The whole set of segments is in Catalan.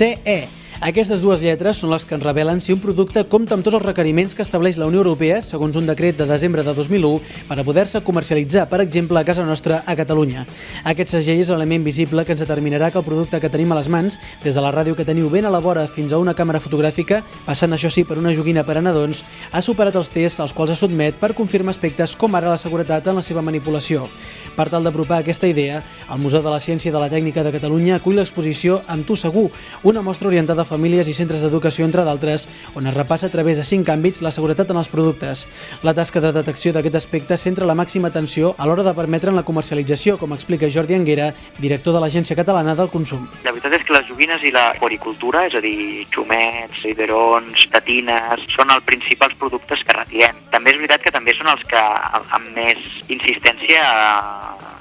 CE, aquestes dues lletres són les que ens revelen si un producte compta amb tots els requeriments que estableix la Unió Europea, segons un decret de desembre de 2001, per a poder-se comercialitzar, per exemple, a casa nostra, a Catalunya. Aquest segell és l'element visible que ens determinarà que el producte que tenim a les mans, des de la ràdio que teniu ben a la vora fins a una càmera fotogràfica, passant això sí per una joguina per a nadons, ha superat els tests als quals es sotmet per confirmar aspectes com ara la seguretat en la seva manipulació. Per tal d'apropar aquesta idea, el Museu de la Ciència i de la Tècnica de Catalunya acull l'exposició Amb tu segur, una mostra orientada famílies i centres d'educació, entre d'altres, on es repassa a través de cinc àmbits la seguretat en els productes. La tasca de detecció d'aquest aspecte centra la màxima atenció a l'hora de permetre'n la comercialització, com explica Jordi Anguera, director de l'Agència Catalana del Consum. La veritat és que les joguines i la poricultura, és a dir, xumets, iberons, tatines, són els principals productes que retirem. També és veritat que també són els que amb més insistència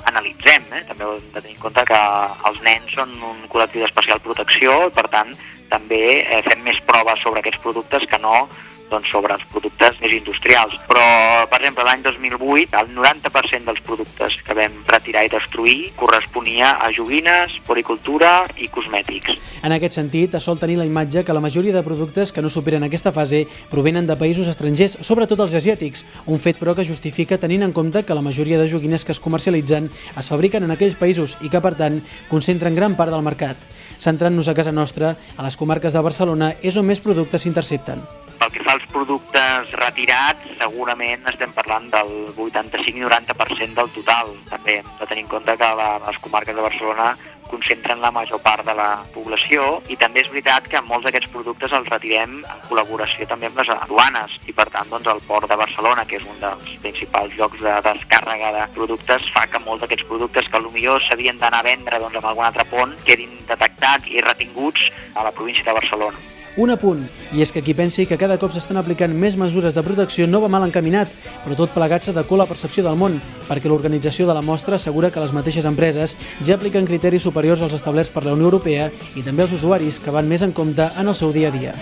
analitzem. Eh? També hem de tenir en compte que els nens són un col·lectiu d'especial protecció i, per tant, també eh, fem més proves sobre aquests productes que no doncs, sobre els productes més industrials. Però, per exemple, l'any 2008, el 90% dels productes que vam retirar i destruir corresponia a joguines, poricultura i cosmètics. En aquest sentit, es sol tenir la imatge que la majoria de productes que no superen aquesta fase provenen de països estrangers, sobretot els asiàtics, un fet però que justifica tenint en compte que la majoria de joguines que es comercialitzen es fabriquen en aquells països i que, per tant, concentren gran part del mercat. Centrant-nos a casa nostra, a les comarques de Barcelona és on més productes s'intercepten. Pel que fa als productes retirats, segurament estem parlant del 85-90% del total. També de tenir en compte que les comarques de Barcelona concentren la major part de la població i també és veritat que molts d'aquests productes els retirem en col·laboració també amb les aduanes i per tant doncs, el port de Barcelona, que és un dels principals llocs de descàrrega de productes, fa que molts d'aquests productes que potser s'havien d'anar a vendre doncs, amb algun altre pont quedin detectats i retinguts a la província de Barcelona. Un apunt, i és que qui pensi que cada cop s'estan aplicant més mesures de protecció no va mal encaminat, però tot plegat s'adequa la percepció del món, perquè l'organització de la mostra assegura que les mateixes empreses ja apliquen criteris superiors als establerts per la Unió Europea i també els usuaris que van més en compte en el seu dia a dia.